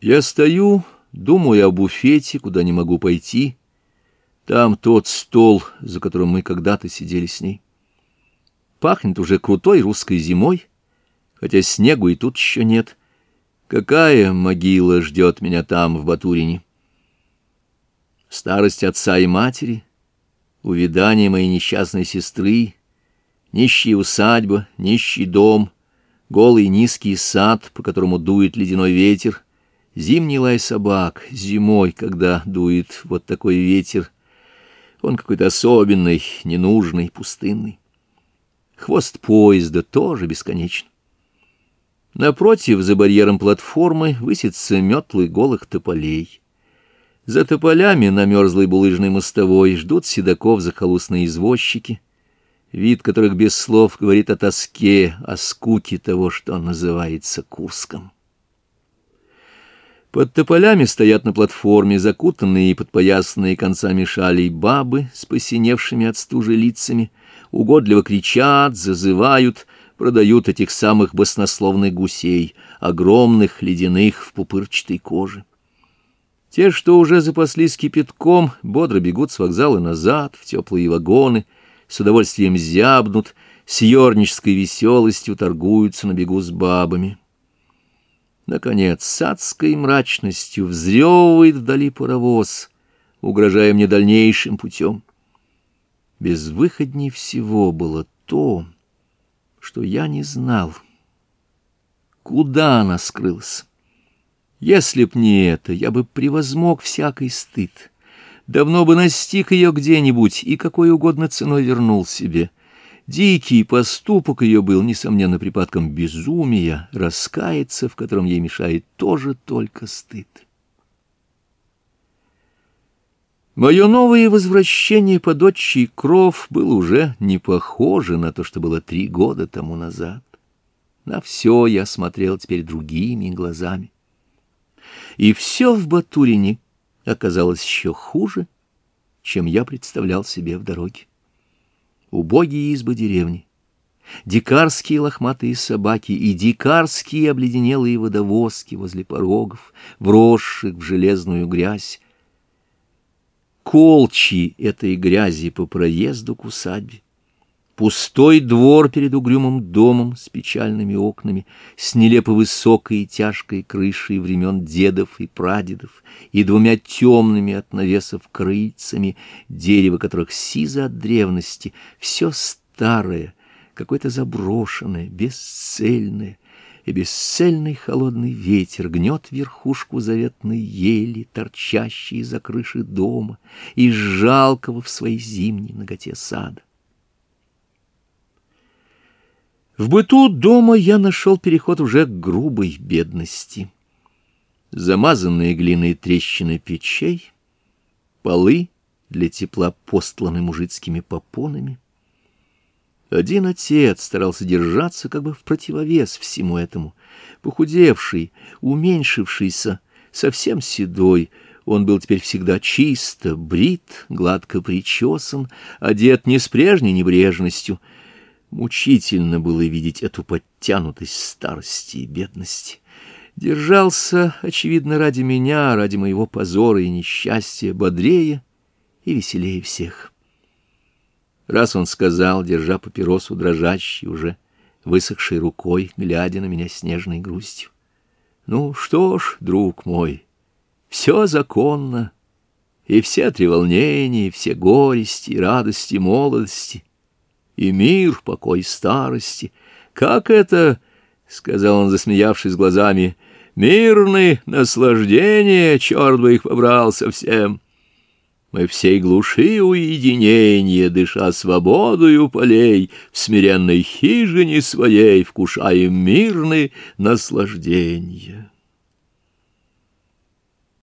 Я стою, думаю о буфете, куда не могу пойти. Там тот стол, за которым мы когда-то сидели с ней. Пахнет уже крутой русской зимой, хотя снегу и тут еще нет. Какая могила ждет меня там, в Батурине? Старость отца и матери, увядание моей несчастной сестры, нищая усадьба, нищий дом, голый низкий сад, по которому дует ледяной ветер — Зимний лай собак, зимой, когда дует вот такой ветер, он какой-то особенный, ненужный, пустынный. Хвост поезда тоже бесконечен. Напротив, за барьером платформы, высятся метлы голых тополей. За тополями на мерзлой булыжной мостовой ждут седаков захолустные извозчики, вид которых без слов говорит о тоске, о скуке того, что называется Курском. Под тополями стоят на платформе закутанные и подпоясанные концами шалей бабы с посиневшими от стужи лицами, угодливо кричат, зазывают, продают этих самых баснословных гусей, огромных, ледяных, в пупырчатой коже. Те, что уже запаслись кипятком, бодро бегут с вокзала назад, в теплые вагоны, с удовольствием зябнут, с ернической веселостью торгуются на бегу с бабами. Наконец, с адской мрачностью взрёвывает вдали паровоз, угрожая мне дальнейшим путем. Безвыходней всего было то, что я не знал, куда она скрылась. Если б не это, я бы превозмог всякий стыд. Давно бы настиг ее где-нибудь и какой угодно ценой вернул себе — Дикий поступок ее был, несомненно, припадком безумия, раскаяться, в котором ей мешает тоже только стыд. Мое новое возвращение под отчий кров было уже не похоже на то, что было три года тому назад. На все я смотрел теперь другими глазами. И все в Батурине оказалось еще хуже, чем я представлял себе в дороге убогие избы деревни, дикарские лохматые собаки и дикарские обледенелые водовозки возле порогов, вросших в железную грязь, колчи этой грязи по проезду к усадьбе. Пустой двор перед угрюмым домом с печальными окнами, с нелепо высокой и тяжкой крышей времен дедов и прадедов и двумя темными от навесов крыльцами, дерево которых сизо от древности, все старое, какое-то заброшенное, бесцельное, и бесцельный холодный ветер гнет верхушку заветной ели, торчащей за крыши дома, и жалкого в своей зимней ноготе сада. В быту дома я нашел переход уже к грубой бедности. Замазанные глиной трещины печей, полы для тепла постланы мужицкими попонами. Один отец старался держаться как бы в противовес всему этому. Похудевший, уменьшившийся, совсем седой, он был теперь всегда чисто, брит, гладко причесан, одет не с прежней небрежностью — Мучительно было видеть эту подтянутость старости и бедности. Держался, очевидно, ради меня, ради моего позора и несчастья, бодрее и веселее всех. Раз он сказал, держа папиросу дрожащей уже, высохшей рукой, глядя на меня с нежной грустью. «Ну что ж, друг мой, все законно, и все треволнения, и все горести, и радости, и молодости, и мир, покой старости. Как это, — сказал он, засмеявшись глазами, — мирные наслаждения, черт бы их побрал совсем. Мы всей глуши уединения, дыша свободою полей, в смиренной хижине своей вкушаем мирные наслаждения.